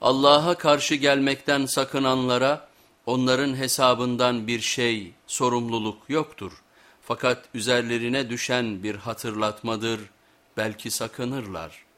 Allah'a karşı gelmekten sakınanlara onların hesabından bir şey, sorumluluk yoktur. Fakat üzerlerine düşen bir hatırlatmadır, belki sakınırlar.''